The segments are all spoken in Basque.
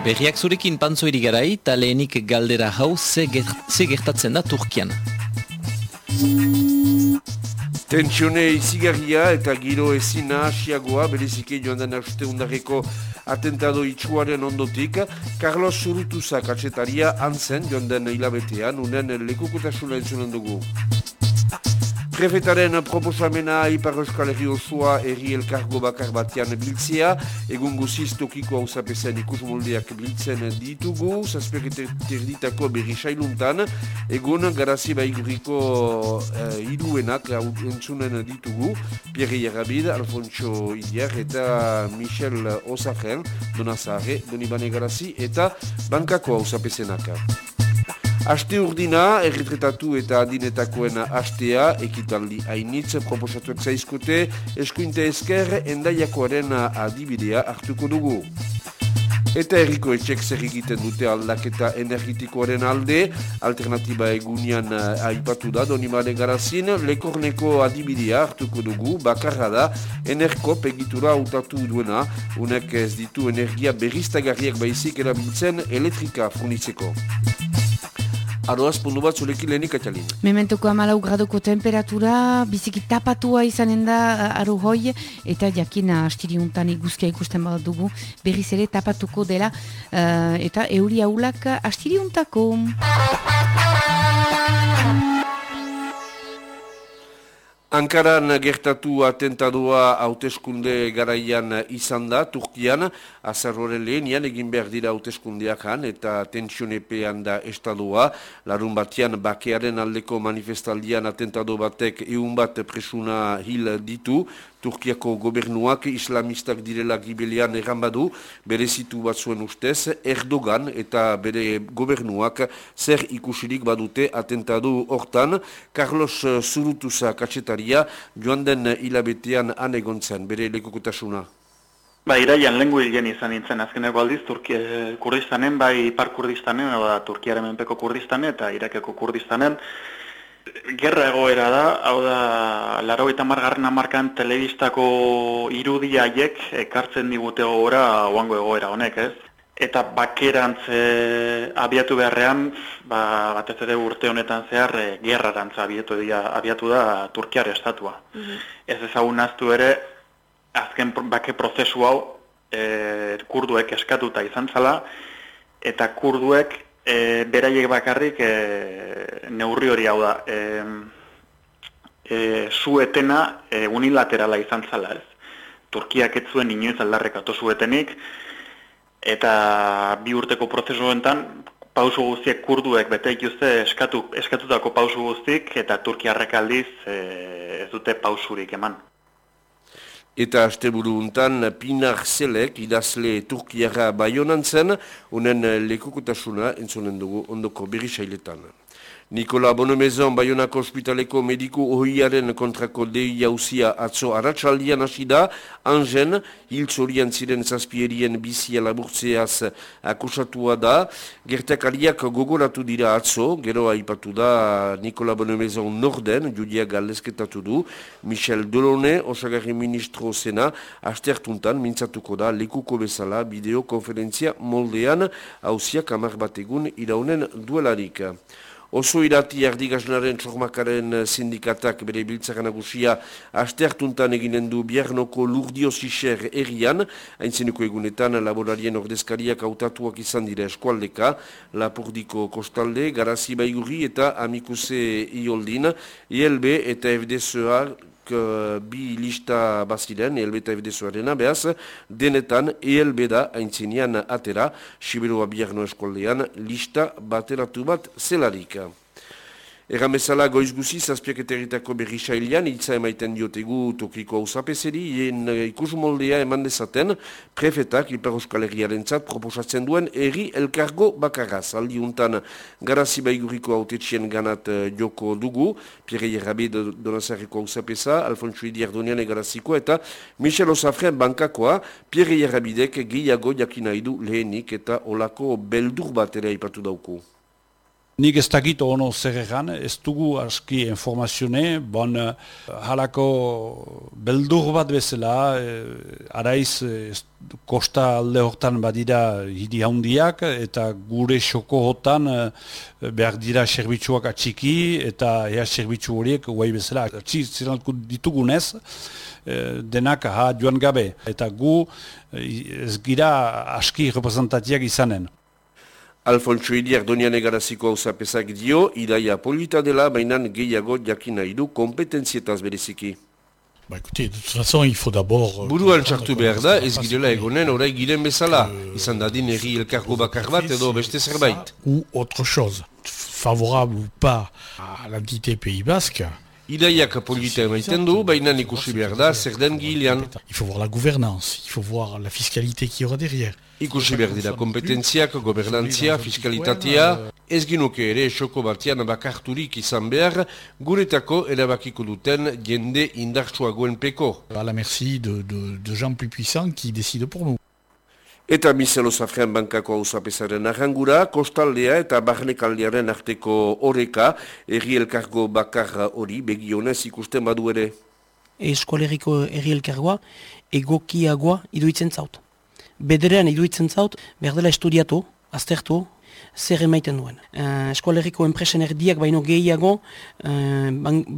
Berriak zurekin pantzo irigarai, eta lehenik galdera hau ze, gertatzen da Turkian. Tentsione izigarria eta giro ezin nahasiagoa berezike joan den haste undarreko atentado itxuaren ondotik, Carlos Surutuzak atxetaria antzen joan den hilabetean, unen lekukotasuna entzunen dugu. Prefetaren proposamena Ipar Euskal Herri osoa erri elkargo bakar batean biltzea, egun guziz tokiko hau zapezen ikus moldeak biltzen ditugu, zazpek terditako berri sailuntan, egun garazi baiguriko uh, iruenak entzunen ditugu, Pierre Jarabid, Alfonso Idiar eta Michel Osajen, Donazare, Donibane Garazi eta Bankako hau zapezenaka. Aste urdina, erretretatu eta adinetakoen astea, ekitaldi hainitz, proposatuak zaizkote, eskuinte esker, endaiakoaren adibidea hartuko dugu. Eta erriko etxek zer egiten dute aldaketa energetikoaren alde, alternatiba egunian uh, aipatu da, donimane garazin, lekorneko adibidea hartuko dugu, bakarra da, enerkop egitura hautatu duena, unek ez ditu energia berriztagarriak baizik erabiltzen elektrika furnitzeko. Aroaz, pundu bat zurekin lehenik atxalin. Mementoko amalau graduko temperatura, biziki tapatua izanen da aro hoi, eta jakina astiriuntan iguzkia ikusten bat dugu, berriz ere tapatuko dela, uh, eta euri haulak astiriuntako. Ankaran gertatu atentadua hauteskunde garaian izan da, Turkian, azarroren lehenian egin behar dira hauteskundeak han, eta tensionepean da estadua, larun batean bakearen aldeko manifestaldian atentado batek eun bat presuna hil ditu, Turkiako gobernuak islamistak direla gibelian erran badu, bere zitu bat zuen ustez, Erdogan eta bere gobernuak zer ikusirik badute atentadu hortan, Carlos Zurutuza katxetaria joan den hilabetean anegontzen, bere lekukotasuna. Ba, iraian lengu hilen izan nintzen azkeneko aldiz, Turkia, Kurdistanen, bai Ipar Kurdistanen, Turkiaren menpeko Kurdistanen eta Irakeko Kurdistanen, Gerra egoera da, hau da, laro eta margarren amarkan telebistako irudiaiek ekartzen digute gogora oango egoera honek, ez? Eta bakerantz e, abiatu beharrean, ba, batez ere urte honetan zehar, e, gerrarantz abiatu, dia, abiatu da Turkiar estatua. Mm Ez ezagun naztu ere, azken bake prozesu hau, e, kurduek eskatuta izan zala, eta kurduek e, beraiek bakarrik e, neurri hori hau da. E, e, zuetena e, unilaterala izan zala ez. Turkiak ez zuen inoiz aldarrek ato zuetenik, eta bi urteko prozesu honetan, pausu guztiek kurduek bete ikuzte eskatu, eskatutako pausu guztik, eta Turkiarrek aldiz e, ez dute pausurik eman. Eta asteburu untan Pinar Zelek idazle Turkiara baionan zen, unen lekukotasuna entzonen dugu ondoko berisailetan. Nikola Bonomezon Bayonako Hospitaleko mediku ohiaren kontrako dei jauzia atzo aratsaldian hasi da, anjen, hiltzorian ziren zazpierien bizia laburtzeaz akusatua da, gertakariak gogoratu dira atzo, gero aipatu da Nikola Bonomezon Norden, judia galesketatu du, Michel Dolone, osagarri ministro zena, astertuntan mintzatuko da lekuko bezala bideokonferentzia moldean, hauziak amar bategun iraunen duelarik. Oso irati ardigaznaren txormakaren sindikatak bere biltzaren agusia astertuntan eginen du biarnoko lurdio zixer erian, haintzeneko egunetan laborarien ordezkariak hautatuak izan dira eskualdeka, Lapurdiko kostalde, Garazi Baiguri eta Amikuse Ioldin, ILB eta FDSA uh, bi lista baziren, ELB eta FDSoarena, behaz, denetan ELB da haintzinean atera, Siberoa Biarno eskoldean, lista bateratu bat zelarik. Egan bezala goiz guzi, zazpiak eta erritako berri sailian, hitza emaiten diotegu tokiko hau zapeseri, ien eh, ikus moldea eman dezaten, prefetak, Ipar Euskal Herriaren zat, proposatzen duen, erri elkargo bakarraz. Aldi untan, garazi baiguriko autetxien ganat uh, joko dugu, Pierre Jerrabi donazarriko hau zapesa, Alfonso Idi Ardonian egaraziko, eta Michel Osafren bankakoa, Pierre Jerrabidek gehiago jakinaidu lehenik eta olako beldur bat ere ipatu dauku. Nik ez dakit ono zer egan, ez dugu aski informazione, bon, uh, halako beldur bat bezala, uh, araiz uh, kosta alde hortan badira hidi handiak, eta gure xoko hotan uh, behar dira serbitzuak atxiki, eta ea serbitzu horiek guai bezala atxik zirenalko ditugunez, uh, denak ha joan gabe, eta gu ez gira aski representatiak izanen. Alfonso Iriar donian egaraziko hau zapezak dio, polita dela, baina gehiago kompetentzietaz bereziki. Ba, écoutez, de toute façon, il faut d'abord... Euh, Buruan txartu behar da, ez girela egonen orai giren bezala. Izan dadin erri elkargo bakar bat edo beste zerbait. Ou autre chose, favorable ou pas à l'entité Pays Basque, Idaiak du, baina ikusi behar da, zer den gilean. Il faut voir la gouvernance, il faut voir la fiscalité qui aura derrière. Ikusi behar dira kompetentziak, gobernantzia, fiskalitatea, ez ginuke ere esoko batian bakarturik izan behar, guretako erabakiko duten jende indartsuagoen peko. A la merci de, de, de gens plus puissants qui décident pour nous. Eta Miselo Zafrean bankako hau zapesaren arrangura, kostaldea eta barnekaldearen arteko horeka, erri elkargo bakar hori begionez ikusten badu ere. Eskoaleriko erri elkargoa egokiagoa iduitzen zaut. Bederean iduitzen zaut, berdela estudiatu, aztertu, zer emaiten duen. Uh, Eskualeriko enpresen erdiak baino gehiago, uh,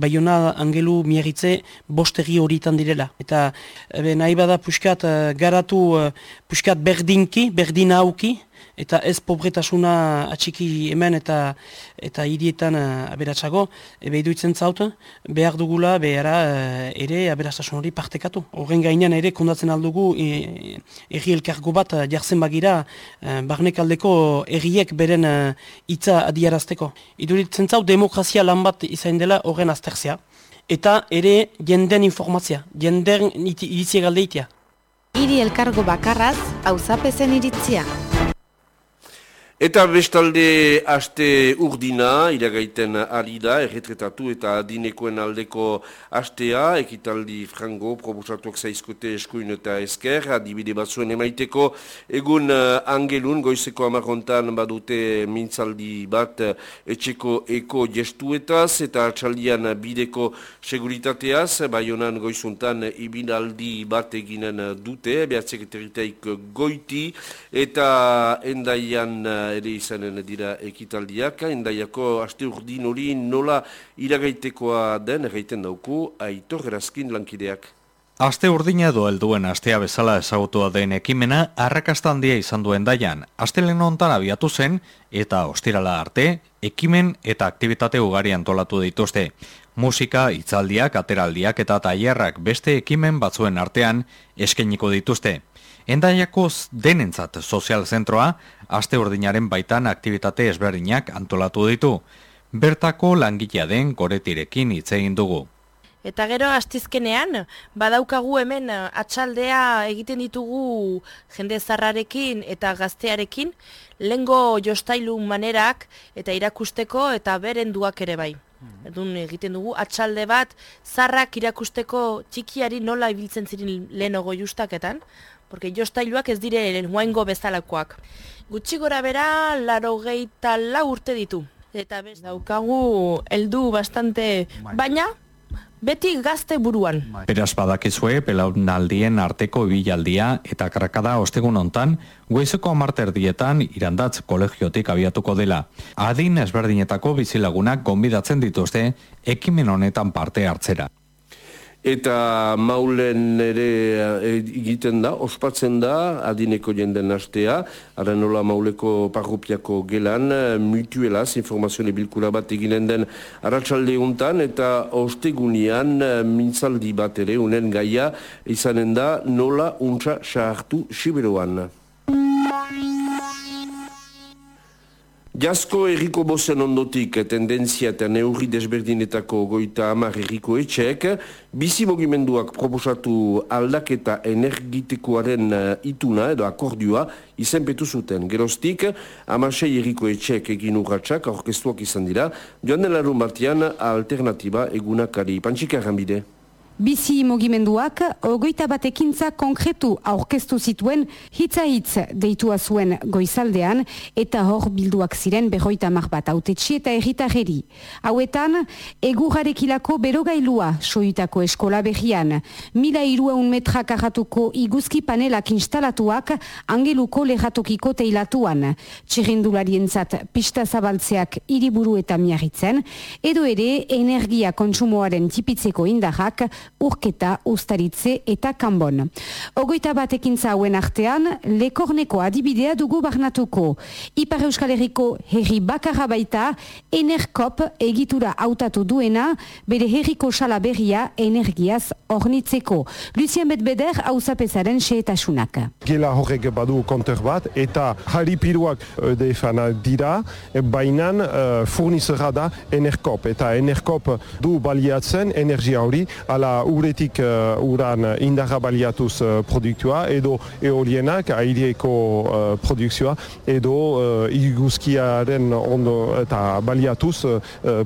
baiona angelu miarritze bosteri horietan direla. Eta ebe, nahi bada puskat uh, garatu uh, puskat berdinki, berdin hauki, eta ez pobretasuna atxiki hemen eta eta hirietan uh, aberatsago, ebe iduitzen zaut, behar dugula behara uh, ere aberatsasun hori partekatu. Horren gainean ere kondatzen aldugu e, elkargo bat jartzen bagira uh, barnekaldeko erriek beren hitza adiarazteko. Iduritzen zaut demokrazia lan bat izan dela horren azterzea. Eta ere jenden informazia, jenden iritzia galdeitia. Iri elkargo bakarraz, hau zapezen iritzia. Eta bestalde aste urdina, iragaiten ari da, erretretatu eta adinekoen aldeko astea, ekitaldi frango, probusatuak zaizkote eskuin eta esker, adibide bat zuen emaiteko, egun uh, angelun, goizeko amarrontan badute mintzaldi bat etxeko eko gestuetaz, eta txaldian bideko seguritateaz, bai honan goizuntan ibinaldi bat eginen dute, behatzek goiti, eta endaian ere izanen dira ekitaldiak, endaiako aste urdin hori nola iragaitekoa den erraiten dauku, aitor erazkin lankideak. Aste urdina edo helduen astea bezala ezagutua den ekimena arrakasta handia izan duen daian. Aste lehen ontan abiatu zen eta ostirala arte, ekimen eta aktivitate ugari antolatu dituzte. Musika, itzaldiak, ateraldiak eta tailerrak beste ekimen batzuen artean eskeniko dituzte. Endaiakoz denentzat sozial zentroa, aste ordinaren baitan aktivitate ezberdinak antolatu ditu. Bertako langitea den goretirekin hitz egin dugu. Eta gero astizkenean, badaukagu hemen atxaldea egiten ditugu jende zarrarekin eta gaztearekin, lengo jostailu manerak eta irakusteko eta berenduak ere bai. Hmm. Edun egiten dugu atxalde bat zarrak irakusteko txikiari nola ibiltzen ziren lehenogo justaketan, porque jostailuak ez dire huaingo bezalakoak. Gutxi gora bera, laro geita la urte ditu. Eta bez, daukagu heldu bastante, bai. baina beti gazte buruan. Bai. Beraz badakizue, pelaunaldien arteko bilaldia eta krakada ostegun hontan, goizeko amarterdietan irandatz kolegiotik abiatuko dela. Adin ezberdinetako bizilagunak gonbidatzen dituzte, ekimen honetan parte hartzera eta maulen ere eh, egiten da, ospatzen da, adineko jenden astea, arrenola mauleko parrupiako gelan, eh, mutuelaz, informazioa bilkura bat eginen den aratsalde untan, eta ostegunian eh, mintzaldi bat ere, unen gaia, izanen da, nola untsa sahartu siberoan. Jasko erriko bozen ondotik tendenzia eta neurri desberdinetako goita amar erriko etxeek, bizi mogimenduak proposatu aldaketa energitikoaren uh, ituna edo akordioa izenpetu zuten. Geroztik, amasei erriko etxeek egin urratxak aurkeztuak izan dira, joan den larun batian alternatiba egunakari. Pantsika erranbide? Bizi mugimenduak ogoita bat ekintza konkretu aurkeztu zituen hitza hitz deitua zuen goizaldean eta hor bilduak ziren berroita mar bat autetxi eta erritarreri. Hauetan, egurrarekilako berogailua soitako eskola behian. Mila irueun metra karratuko iguzki panelak instalatuak angeluko lehratokiko teilatuan. Txirrindularien zat pista zabaltzeak iriburu eta miarritzen, edo ere energia kontsumoaren tipitzeko indarrak urketa, ustaritze eta kanbon. Ogoita bat ekintza hauen artean, lekorneko adibidea dugu barnatuko. Ipar Euskal Herriko herri bakarra baita, enerkop egitura hautatu duena, bere herriko sala berria energiaz ornitzeko. Lucien Betbeder hauzapezaren seetasunak. Gela horrek badu konter bat, eta haripiruak defana dira, bainan uh, furnizera da enerkop. Eta enerkop du baliatzen energia hori, ala uretik uh, uran indarra baliatuz uh, produktua, edo eolienak aireeko uh, produkzioa, edo uh, iguzkiaren ondo eta baliatuz uh,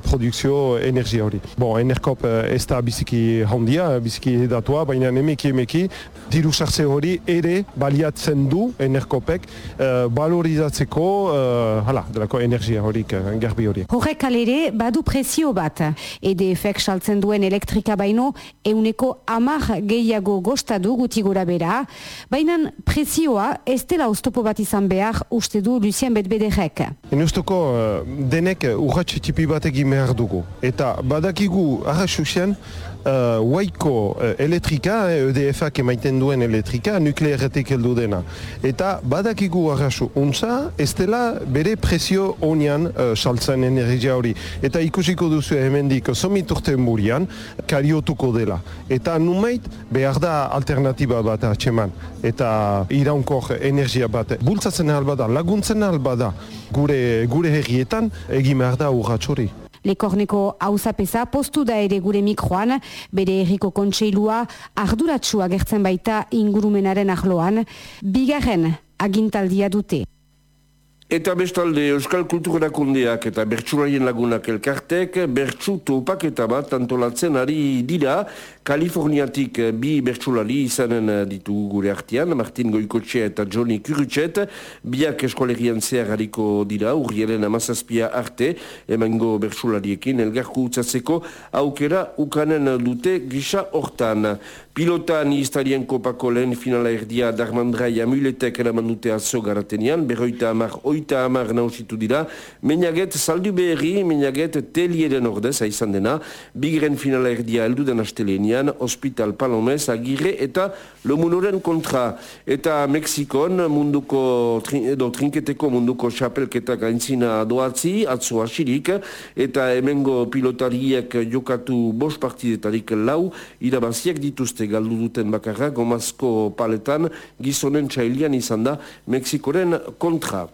produkzio energia hori. Bon, enerkop ez da biziki handia, biziki edatua, baina emeki emeki, diru sartze hori ere baliatzen du enerkopek uh, valorizatzeko uh, hala, delako energia horik garbi hori. Horrek alere badu prezio bat. EDF-ek saltzen duen elektrika baino euneko amar gehiago gostadu guti gora bera, baina prezioa ez dela oztopo bat izan behar uste du Lucien Betbederek. Enustoko uh, denek urratxe tipi bat egin behar dugu. Eta badakigu arrasusen uh, waiko uh, elektrika, eh, EDF-ak emaiten duen elektrika, nuklearetik heldu dena. Eta badakigu arrasu untza, ez dela bere prezio onian uh, saltzen energia hori. Eta ikusiko duzu hemendik somiturten burian, kariotuko dela. Eta numeit behar da alternatiba bat atxeman. Eta iraunkor energia bat. Bultzatzen albada, laguntzen albada, gure, gure herrietan, egin behar da urratxori. Lekorneko hauzapeza postu da ere gure mikroan, bere erriko kontseilua arduratsua gertzen baita ingurumenaren ahloan, bigarren agintaldia dute. Eta bestalde Euskal Kulturerakundeak eta Bertsularien lagunak elkartek bertsu topaketa bat antolatzen ari dira Kaliforniatik bi bertsulari izanen ditu gure artean, Martin Goikotxe eta Johnny Kurutxet, biak eskolerian zehar hariko dira, urrielen amazazpia arte, emango bertsulariekin elgarku utzatzeko aukera ukanen dute gisa hortan. Pilotan iztarien kopako lehen finala erdia Darmandrai amuletek eraman dute atzo garatenian, berroita amar, oita amar nausitu dira, meinaget saldu berri, meinaget telieren ordez, aizan dena, bigren finala erdia eldudan astelenian, hospital palomez, agire eta lomunoren kontra. Eta Mexikon munduko, edo trinketeko munduko xapelketa gaintzina doatzi, atzo asirik, eta hemengo pilotariek jokatu bos partidetarik lau, irabaziak dituzte galdu duten bakarra, gomazko paletan, gizonen txailian izan da Mexikoren kontra.